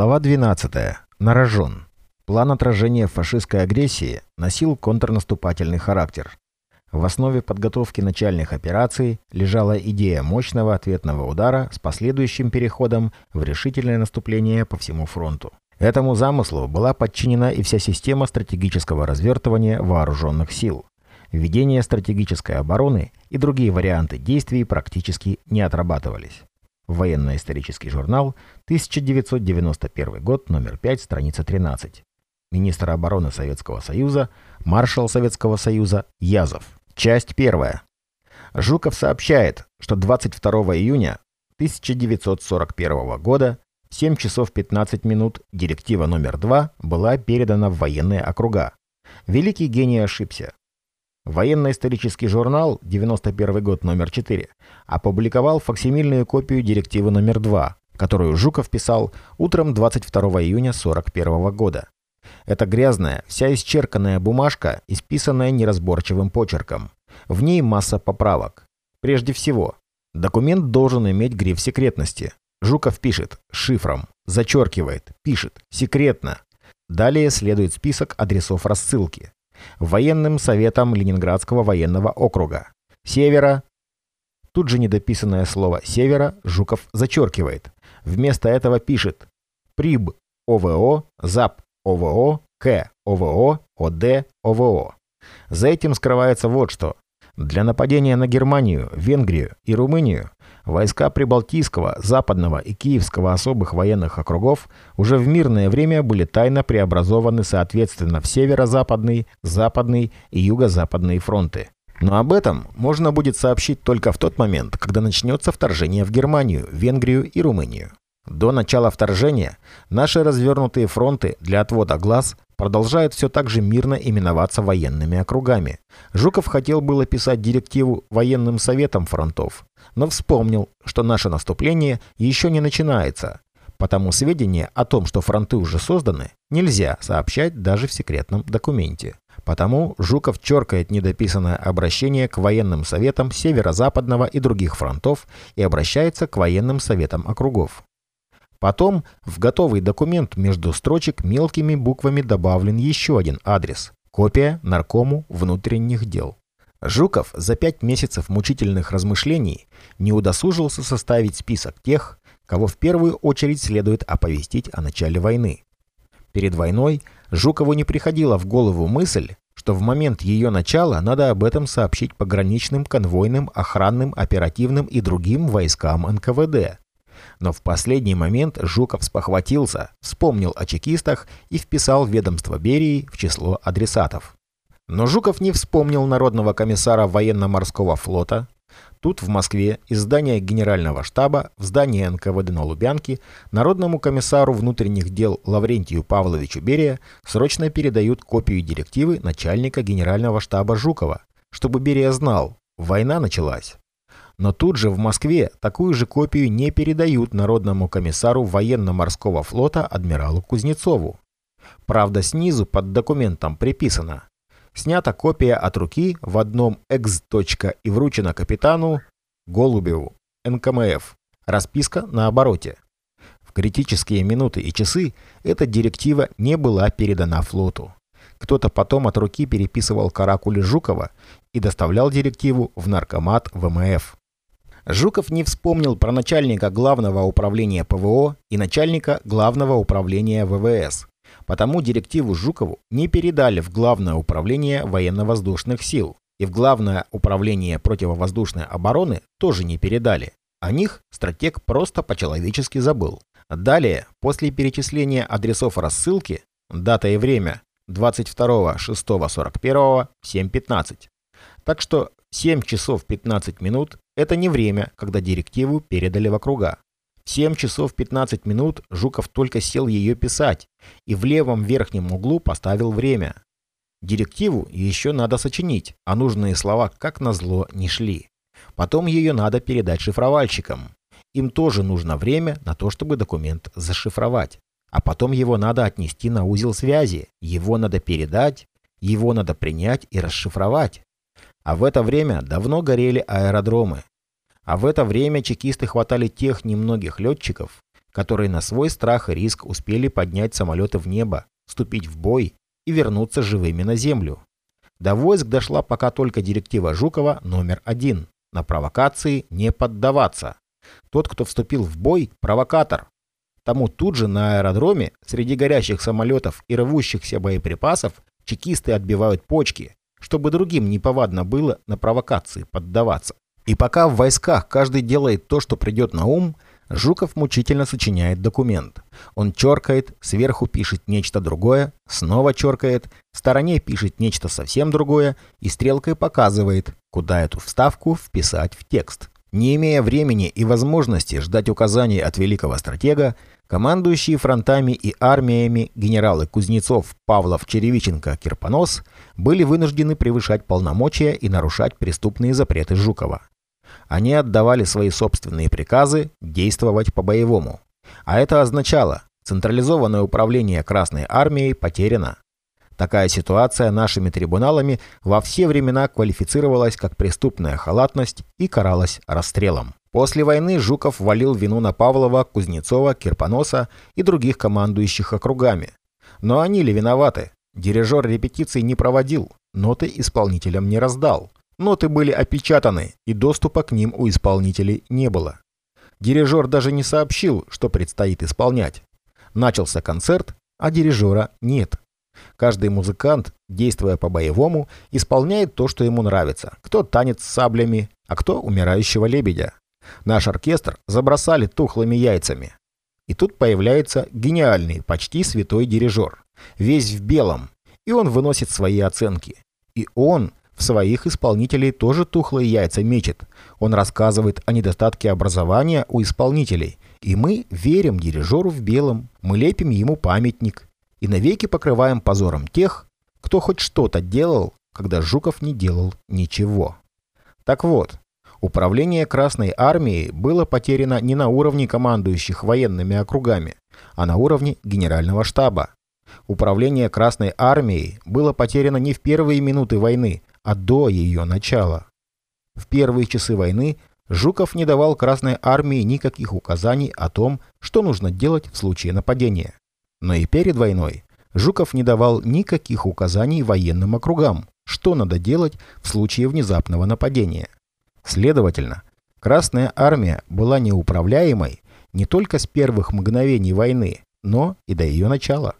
Глава 12. На рожон. План отражения фашистской агрессии носил контрнаступательный характер. В основе подготовки начальных операций лежала идея мощного ответного удара с последующим переходом в решительное наступление по всему фронту. Этому замыслу была подчинена и вся система стратегического развертывания вооруженных сил. Ведение стратегической обороны и другие варианты действий практически не отрабатывались. Военно-исторический журнал, 1991 год, номер 5, страница 13. Министр обороны Советского Союза, маршал Советского Союза Язов. Часть первая. Жуков сообщает, что 22 июня 1941 года в 7 часов 15 минут директива номер 2 была передана в военные округа. Великий гений ошибся. Военно-исторический журнал, 91 год, номер 4, опубликовал факсимильную копию директивы номер 2, которую Жуков писал утром 22 июня 41 года. Это грязная, вся исчерканная бумажка, исписанная неразборчивым почерком. В ней масса поправок. Прежде всего, документ должен иметь гриф секретности. Жуков пишет шифром, зачеркивает, пишет секретно. Далее следует список адресов рассылки военным советом Ленинградского военного округа. Севера. Тут же недописанное слово «севера» Жуков зачеркивает. Вместо этого пишет «Приб ОВО, ЗАП ОВО, К ОВО, ОД ОВО». За этим скрывается вот что. Для нападения на Германию, Венгрию и Румынию Войска Прибалтийского, Западного и Киевского особых военных округов уже в мирное время были тайно преобразованы соответственно в северо-западный, западный и юго-западный фронты. Но об этом можно будет сообщить только в тот момент, когда начнется вторжение в Германию, Венгрию и Румынию. До начала вторжения наши развернутые фронты для отвода глаз продолжают все так же мирно именоваться военными округами. Жуков хотел было писать директиву военным советам фронтов, но вспомнил, что наше наступление еще не начинается, потому сведения о том, что фронты уже созданы, нельзя сообщать даже в секретном документе. Потому Жуков черкает недописанное обращение к военным советам северо-западного и других фронтов и обращается к военным советам округов. Потом в готовый документ между строчек мелкими буквами добавлен еще один адрес – копия наркому внутренних дел. Жуков за пять месяцев мучительных размышлений не удосужился составить список тех, кого в первую очередь следует оповестить о начале войны. Перед войной Жукову не приходила в голову мысль, что в момент ее начала надо об этом сообщить пограничным, конвойным, охранным, оперативным и другим войскам НКВД. Но в последний момент Жуков спохватился, вспомнил о чекистах и вписал ведомство Берии в число адресатов. Но Жуков не вспомнил народного комиссара военно-морского флота. Тут, в Москве, из здания генерального штаба в здание НКВД на Лубянке народному комиссару внутренних дел Лаврентию Павловичу Берия срочно передают копию директивы начальника генерального штаба Жукова, чтобы Берия знал, война началась. Но тут же в Москве такую же копию не передают народному комиссару военно-морского флота адмиралу Кузнецову. Правда, снизу под документом приписано Снята копия от руки в одном экс. и вручена капитану Голубеву, НКМФ. Расписка на обороте. В критические минуты и часы эта директива не была передана флоту. Кто-то потом от руки переписывал каракули Жукова и доставлял директиву в наркомат ВМФ. Жуков не вспомнил про начальника главного управления ПВО и начальника главного управления ВВС. Потому директиву Жукову не передали в Главное управление военно-воздушных сил и в Главное управление противовоздушной обороны тоже не передали. О них стратег просто по-человечески забыл. Далее, после перечисления адресов рассылки, дата и время 22.06.41 7.15. Так что 7 часов 15 минут – это не время, когда директиву передали в округа. В 7 часов 15 минут Жуков только сел ее писать и в левом верхнем углу поставил время. Директиву еще надо сочинить, а нужные слова, как назло, не шли. Потом ее надо передать шифровальщикам. Им тоже нужно время на то, чтобы документ зашифровать. А потом его надо отнести на узел связи, его надо передать, его надо принять и расшифровать. А в это время давно горели аэродромы. А в это время чекисты хватали тех немногих летчиков, которые на свой страх и риск успели поднять самолеты в небо, вступить в бой и вернуться живыми на землю. До войск дошла пока только директива Жукова номер один – на провокации не поддаваться. Тот, кто вступил в бой – провокатор. Тому тут же на аэродроме среди горящих самолетов и рвущихся боеприпасов чекисты отбивают почки, чтобы другим неповадно было на провокации поддаваться. И пока в войсках каждый делает то, что придет на ум – Жуков мучительно сочиняет документ. Он черкает, сверху пишет нечто другое, снова черкает, в стороне пишет нечто совсем другое и стрелкой показывает, куда эту вставку вписать в текст. Не имея времени и возможности ждать указаний от великого стратега, командующие фронтами и армиями генералы Кузнецов, Павлов, Черевиченко, Кирпонос были вынуждены превышать полномочия и нарушать преступные запреты Жукова. Они отдавали свои собственные приказы действовать по-боевому. А это означало, централизованное управление Красной Армией потеряно. Такая ситуация нашими трибуналами во все времена квалифицировалась как преступная халатность и каралась расстрелом. После войны Жуков валил вину на Павлова, Кузнецова, Кирпоноса и других командующих округами. Но они ли виноваты? Дирижер репетиций не проводил, ноты исполнителям не раздал. Ноты были опечатаны, и доступа к ним у исполнителей не было. Дирижер даже не сообщил, что предстоит исполнять. Начался концерт, а дирижера нет. Каждый музыкант, действуя по-боевому, исполняет то, что ему нравится. Кто танец с саблями, а кто умирающего лебедя. Наш оркестр забросали тухлыми яйцами. И тут появляется гениальный, почти святой дирижер. Весь в белом. И он выносит свои оценки. И он в своих исполнителей тоже тухлые яйца мечет. Он рассказывает о недостатке образования у исполнителей. И мы верим дирижеру в белом. Мы лепим ему памятник. И навеки покрываем позором тех, кто хоть что-то делал, когда Жуков не делал ничего. Так вот, управление Красной Армией было потеряно не на уровне командующих военными округами, а на уровне Генерального штаба. Управление Красной Армией было потеряно не в первые минуты войны, а до ее начала. В первые часы войны Жуков не давал Красной Армии никаких указаний о том, что нужно делать в случае нападения. Но и перед войной Жуков не давал никаких указаний военным округам, что надо делать в случае внезапного нападения. Следовательно, Красная Армия была неуправляемой не только с первых мгновений войны, но и до ее начала.